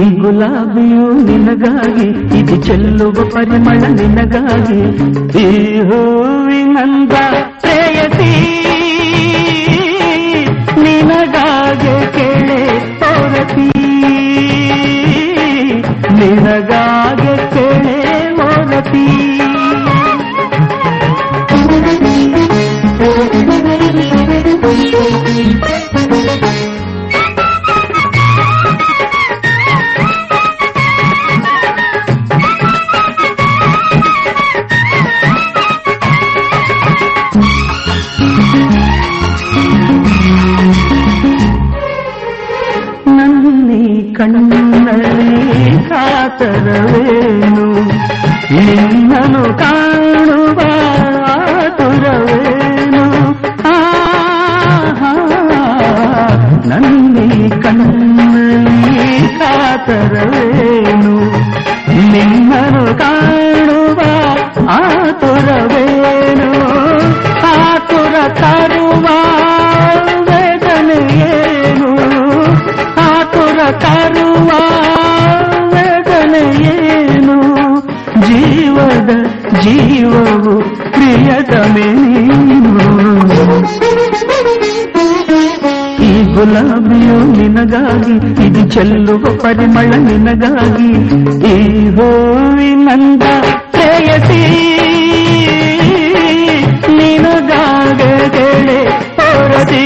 ఈ గులాబీ నినగాలి ఇది చెల్లువ పరిమళ నినగాలి ఈ హోవి నంద ప్రేయసీ ಕಣ್ಣಲ್ಲಿ ಕಾತರವೇನು? ನಿನ್ನನು ಕಾಣುವ ಆತುರವೇನು? ನನ್ನಿ ಕಣ್ಣಲ್ಲಿ ಕಾತರವೇನು? ನಿನ್ನನು ಕಾಣುವ ಆತುರವೇನು? ಆತುರ ತರುವ ಜೀವದ ಜೀವವು ಪ್ರಿಯತಮೇ ನೀನು ಈ ಗುಲಾಬಿಯು ನಿನಗಾಗಿ ಇದು ಚೆಲ್ಲುವ ಪರಿಮಳ ನಿನಗಾಗಿ ಈ ಹೂವಿನಂದ ಪ್ರೇಯಸಿ ನಿನಗಾಗಗಳೇ ಹೊರದಿ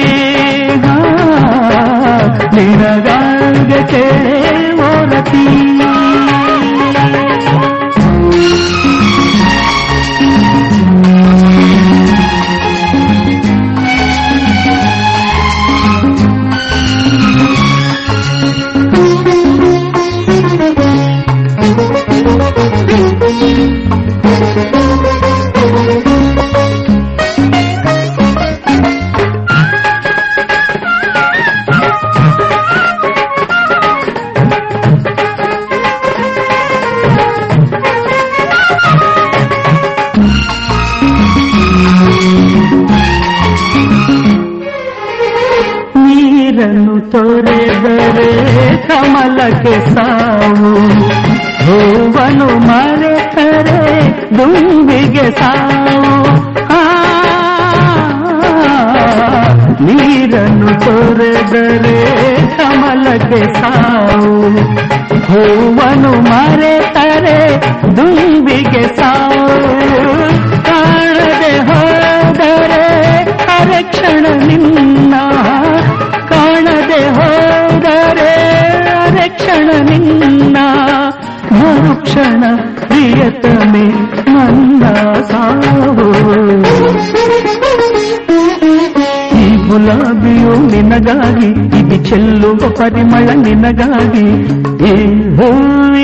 ನಿನಗಾಗ ಕೇಳೆ ನೀರನ್ನು ತೊರೆದರೆ ಕಮಲಕ್ಕೆ ಸಾವು ಹೂವನು ಮರೆತರೆ ದುಂಬಿಗೆ ಸಾವು ಆ, ನೀರನ್ನು ತೊರೆದರೆ ಕಮಲಕ್ಕೆ ಸಾವು ಹೂವನು ಮರೆತರೆ ದುಂಬಿಗೆ ಸಾವು ಅರಕ್ಷಣ ನಿನ್ನ ಮರುಕ್ಷಣ ಪ್ರಿಯತಮೆ ನನ್ನ ಸಾವು ಈ ಗುಲಾಬಿಯು ನಿನಗಾಗಿ ಇದು ಚೆಲ್ಲುವ ಪರಿಮಳ ನಿನಗಾಗಿ ಈ ಹೂವಿನಂದ